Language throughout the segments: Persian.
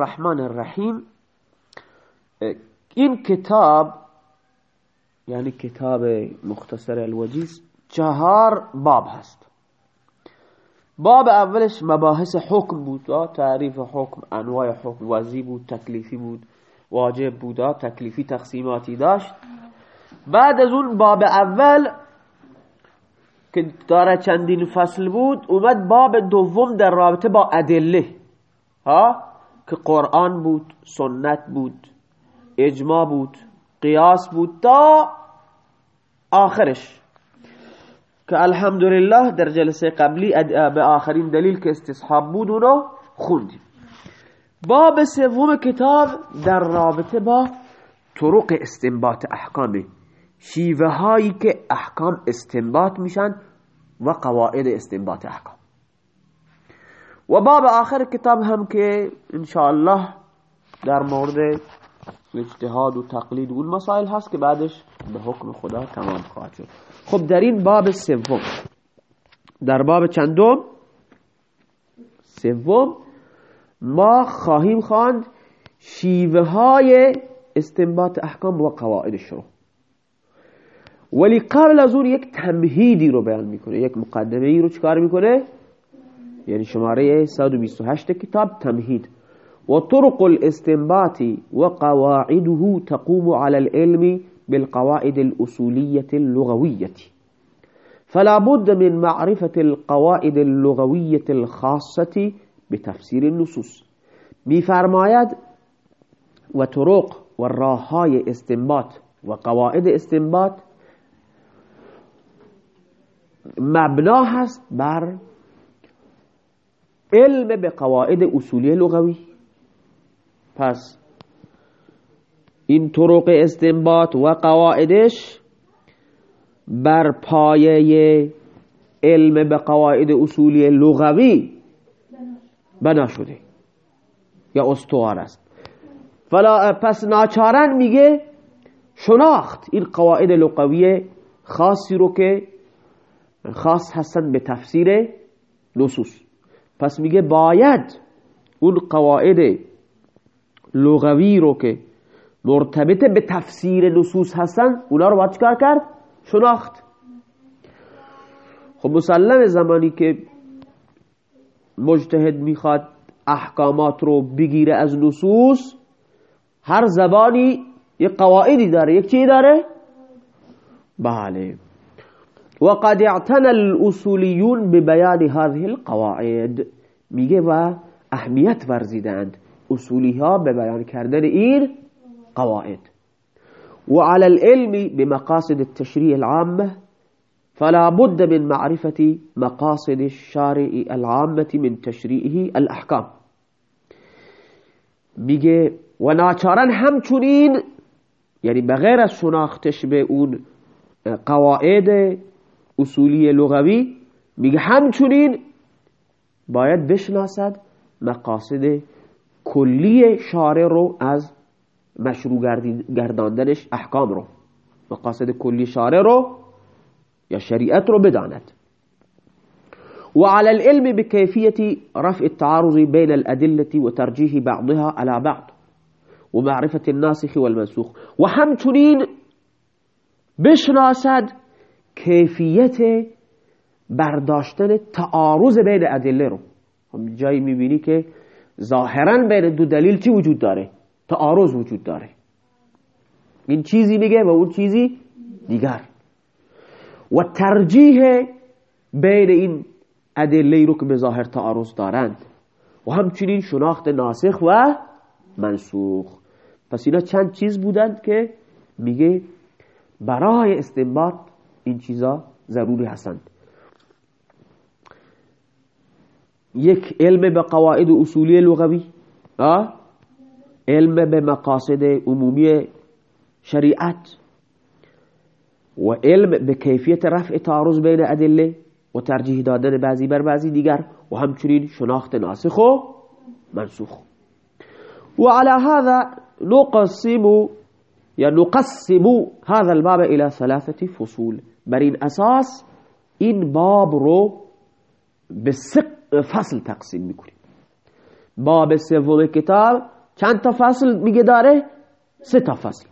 الرحمن الرحیم. این کتاب یعنی کتاب مختصر الوجیز چهار باب هست. باب اولش مباحث حکم بود. تعریف حکم انواع حکم وضعی بود تکلیفی بود واجب بود تکلیفی تقسیماتی داشت. بعد از اون باب اول که داره چندین فصل بود اومد باب دوم در رابطه با ادله. ها که قرآن بود سنت بود اجماع بود قیاس بود تا آخرش. که الحمدلله در جلسه قبلی به آخرین دلیل که استصحاب بود اونو خوندیم. باب سوم کتاب در رابطه با طرق استنباط احکامه شیوه هایی که احکام استنباط میشن و قواعد استنباط احکام. و باب آخر کتاب هم که انشاءالله در مورد اجتهاد و تقلید و مسائل هست که بعدش به حکم خدا تمام خواهد شد. خب در این باب سوم در باب چندم؟ سوم ما خواهیم خواند شیوه های استنباط احکام و قواعدش رو ولی قبل از اون یک تمهیدی رو بیان می‌کنه یک مقدمه ای رو چکار می‌کنه؟ یعنی شماره 128 کتاب تمهید. و طرق الاستنباط و قواعده تقوم على العلم بالقواعد الأصولية اللغوية. فلا بد من معرفة القواعد اللغوية الخاصة بتفسير النصوص. میفرماید و طرق و استنباط و قواعد استنباط مبنا هست بر علم به قواعد اصولی لغوی. پس این طرق استنباط و قواعدش بر پایه علم به قواعد اصولی لغوی بنا شده. یا استوار است. فلا پس ناچارن میگه شناخت این قواعد لغوی خاصی رو که خاص هستن به تفسیر نصوص. پس میگه باید اون قواعد لغوی رو که مرتبط به تفسیر نصوص هستن اونا رو باید چکار کرد؟ شناخت خب مسلم زمانی که مجتهد می‌خواد احکامات رو بگیره از نصوص هر زبانی یک قواعدی داره یک چی داره؟ بله وقد اعتنى الأصوليون ببيان هذه القواعد. میگه و اهمیت ورزیدند. اصولی ها به بیان کردن این قواعد. وعلى العلم بمقاصد التشريع العامة فلا بد من معرفة مقاصد الشارع العامة من تشريعه الأحكام میگه و ناچارن همچنین یعنی بغیر از شناختش به اون قواعد اصولی لغوی میگه همچنین باید بشناسد مقاصد کلی شارع رو از مشروع گرداندنش احکام رو. مقاصد کلی شارع رو یا شریعت رو بداند. وعلى العلم بكيفية رفع التعارض بين الأدلة وترجيح بعضها على بعض ومعرفة الناسخ والمنسوخ. وهمچنین بشناسد کیفیت برداشتن تعارض بین ادله رو. جایی می‌بینی که ظاهرا بین دو دلیل چی وجود داره؟ تعارض وجود داره. این چیزی میگه و اون چیزی دیگر. و ترجیح بین این ادله رو که به ظاهر تعارض دارند. و همچنین شناخت ناسخ و منسوخ. پس اینا چند چیز بودند که میگه برای استنباط این چیزا ضروری هستند. یک علم به قواعد اصولی لغوی علم به مقاصد عمومی شریعت و علم به کیفیت رفع تعارض بین ادله و ترجیح دادن بعضی بر بعضی دیگر و همچنین شناخت ناسخ و منسوخ. و على هذا نقسم یا نقسم هذا الباب إلى ثلاثة فصول. بر این أساس این باب رو به فصل تقسیم میکنیم. باب سوم کتاب چند تا فصل میگه داره؟ سه تا فصل.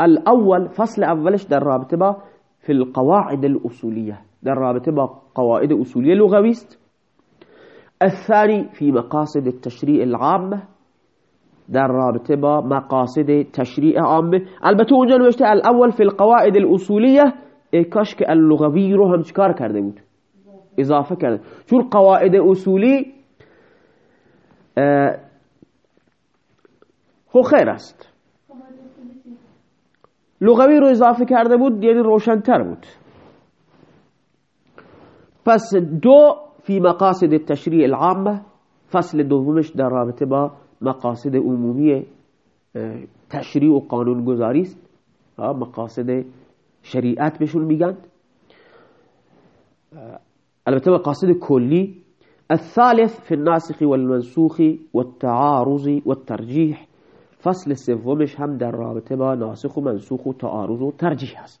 الأول فصل اولش در رابطه با فی القواعد الاصولیه در رابطه با قواعد اصولیه لغوی است. الثاني في مقاصد التشريع العامه در رابطه با مقاصد تشریع عامه البته اونجا نوشته الاول فی القواعد الاصولیه ای کاش که اللغوی رو هم چکار کرده بود؟ اضافه کرده. چون قواعد اصولی خو خیر است. لغوی رو اضافه کرده بود یعنی روشنتر بود. پس دو فی مقاصد التشریع العامه فصل دومش در رابطه با مقاصد عمومی تشریع و قانون گذاری است مقاصد شریعت بهشون میگن. البته مقاصد کلی. الثالث في الناسخ والمنسوخ والتعارض والترجيح فصل سومش هم در رابطه با ناسخ و منسوخ و تعارض و ترجیح هست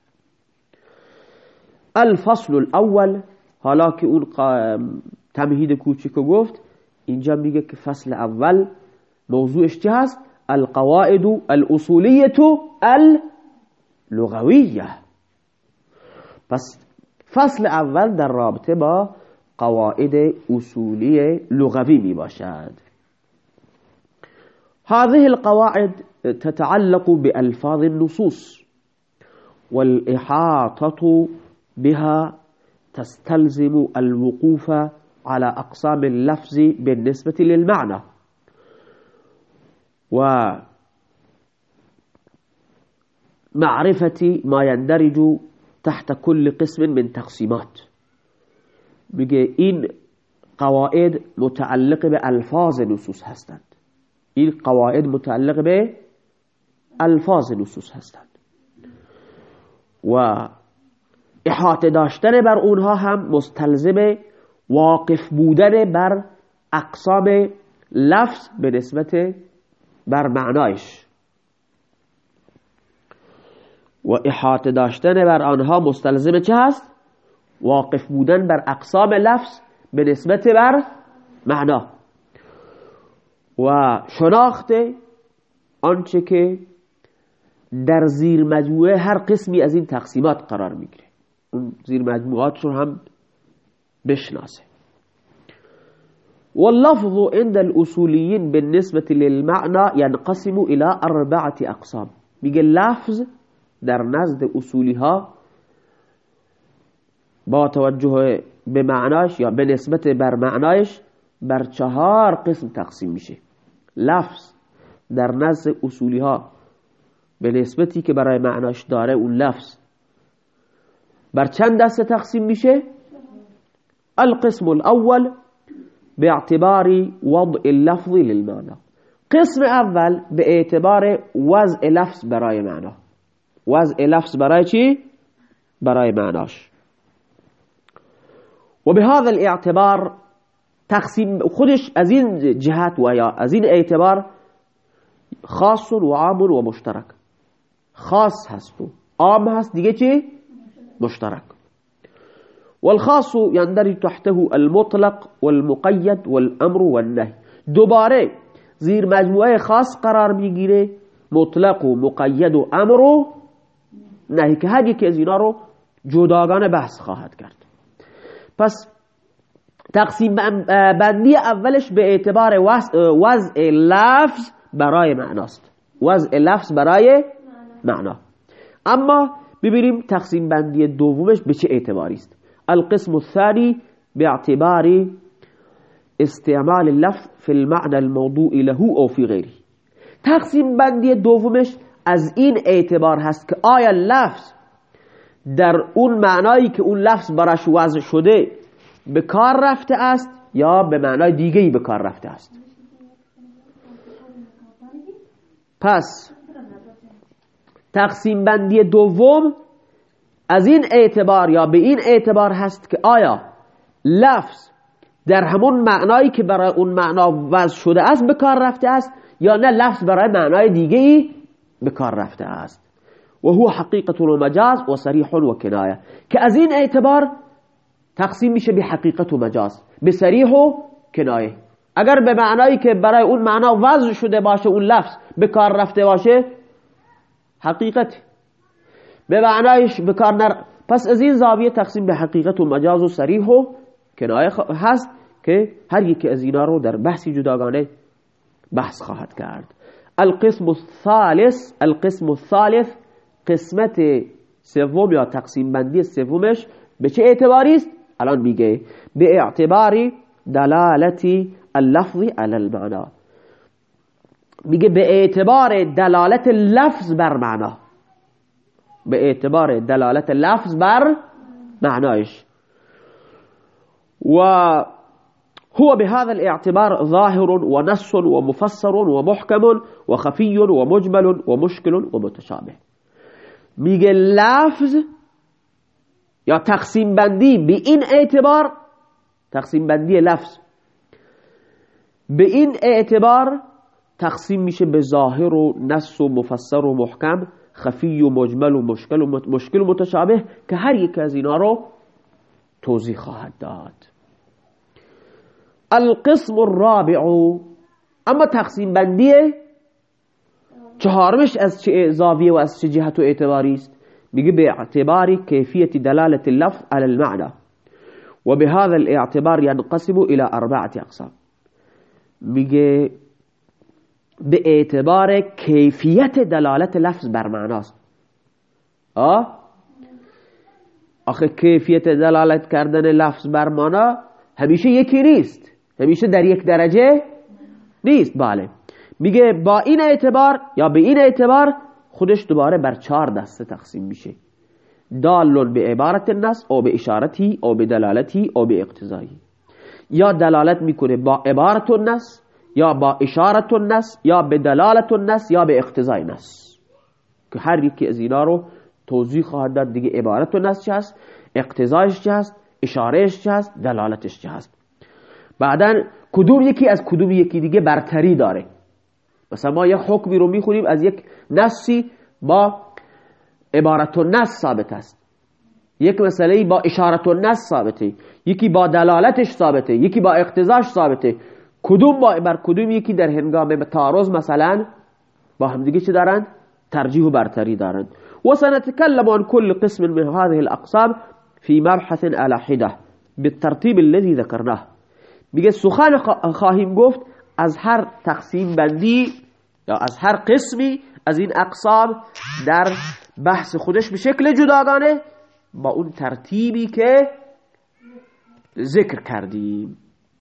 الفصل الاول حالا که اون تمهید کوچیکو گفت اینجا میگه که فصل اول موضوعش چه هست؟ القواعد الاصولیه اللغویه پس فصل اول در رابطه با قواعد اصولی لغوی می باشد. هذه القواعد تتعلق بألفاظ النصوص والإحاطة بها تستلزم الوقوف على أقسام اللفظ بالنسبة للمعنى. ومعرفة ما يندرج تحت كل قسم من تقسيمات میگه این قواعد متعلق به الفاظ نصوص هستند. این قواعد متعلق به الفاظ نصوص هستند. و احاطه داشتن بر اونها هم مستلزم واقف بودن بر اقسام لفظ به نسبت بر معنایش. و احاطه داشتن بر آنها مستلزم چه هست؟ واقف بودن بر اقسام لفظ به نسبت بر معنا. و شناخت آنچه که در زیر مجموعه هر قسمی از این تقسیمات قرار می‌گیره. اون زیر مجموعات رو هم بشناسه. واللفظ عند الأصوليين بالنسبة للمعنى ينقسم إلى أربعة أقسام. میگه لفظ در نزد اصولی ها با توجه به معناش یا به نسبت بر چهار قسم تقسیم میشه. لفظ در نزد اصولی ها به معناش داره اون لفظ. بر چند دسته تقسیم میشه؟ القسم الأول باعتبار وضع اللفظ للمعنى. قسم اول به اعتبار وضع لفظ برای معنا وضع لفظ برای چی؟ برای معناش. و به هذا الاعتبار تقسیم خودش از این جهت و یا از این اعتبار خاص و عام و مشترک. خاص هست و عام هست دیگه چی؟ مشترک. والخاص يندرج تحته المطلق والمقيد والامر والنهي. دوباره زیر مجموعه خاص قرار می‌گیره مطلق و مقید و امر و نهی. که هر یکی از اینا رو جداگانه بحث خواهد کرد. پس تقسیم بندی اولش به اعتبار وضع لفظ برای معناست. وضع لفظ برای معنا اما ببینیم تقسیم بندی دومش به چه اعتباری است. القسم الثاني باعتبار استعمال اللفظ في المعنى الموضوع له او في غيره. تقسیم بندی دومش از این اعتبار هست که آیا لفظ در اون معنایی که اون لفظ براش وضع شده به کار رفته است یا به معنای دیگه به کار رفته است؟ پس تقسیم بندی دوم از این اعتبار یا به این اعتبار هست که آیا لفظ در همون معنایی که برای اون معنا وضع شده است به کار رفته است یا نه لفظ برای معنای دیگه ای به کار رفته است؟ و هو حقیقت و مجاز و صریح و کنایه. که از این اعتبار تقسیم میشه به حقیقت و مجاز. به صریح و کنایه. اگر به معنایی که برای اون معنا وضع شده باشه اون لفظ به کار رفته باشه حقیقت به معنایش به کار نر... پس از این زاویه تقسیم به حقیقت و مجاز و صریح و کنایه هست که هر یکی از اینا رو در بحثی جداگانه بحث خواهد کرد. القسم الثالث القسم الثالث قسمت سوم یا تقسیم بندی سومش به چه اعتباری است؟ الان میگه به اعتباری دلالتی اللفظی علی المعنا میگه به اعتبار دلالت لفظ بر معنا به اعتبار دلالت لفظ بر معنایش و هو بهذا الاعتبار ظاهر ونص ومفسر ومحكم وخفي ومجمل ومشكل ومتشابه. میگه لفظ یا تقسیم بندی به این اعتبار تقسیم بندی لفظ. به این اعتبار تقسیم میشه به ظاهر و نص و مفسر و محکم. خفی و مجمل و مشکل و مشکل و متشابه که هر یک از اینا رو توضیح خواهد داد. القسم الرابع اما تقسیم بندی چهارمش از چه زاویه و از چه جهت و اعتباری است؟ میگه به اعتبار کیفیت دلالت اللفظ على المعنى وبهذا الاعتبار ينقسم إلى اربعة اقسام. میگه به اعتبار کیفیت دلالت لفظ بر معناست. آه آخه کیفیت دلالت کردن لفظ بر معنا همیشه یکی نیست. همیشه در یک درجه نیست. بله. میگه با این اعتبار یا به این اعتبار خودش دوباره بر چهار دسته تقسیم میشه. دال به عبارت النص او به اشارتی او به دلالتی او به اقتضایی. یا دلالت می‌کنه با عبارت النص یا با اشارت النص یا به دلالت النص یا به اقتضای نص که هر یکی از اینا رو توضیح خواهد داد. دیگه عبارت النص چه هست؟ اقتضایش چه هست؟ اشارهش چه هست؟ دلالتش چه هست؟ بعدا کدوم یکی از کدوم یکی دیگه برتری داره؟ مثلا ما یک حکمی رو می‌خونیم از یک نصی با عبارت النص ثابت است. یک مسئله با اشارت النص ثابته. یکی با دلالتش ثابته. یکی با اقتضاش ثابته. کدوم با بر کدوم یکی در هنگام تعارض مثلا با همدیگه چه دارن؟ ترجیح و برتری دارن. و سنتكلم عن كل قسم من هذه الاقسام في مبحث على حده بالترتيب الذي ذكرناه میگه سخن خواهیم گفت از هر تقسیم بندی یا از هر قسمی از این اقسام در بحث خودش به شکل جداگانه با اون ترتیبی که ذکر کردیم.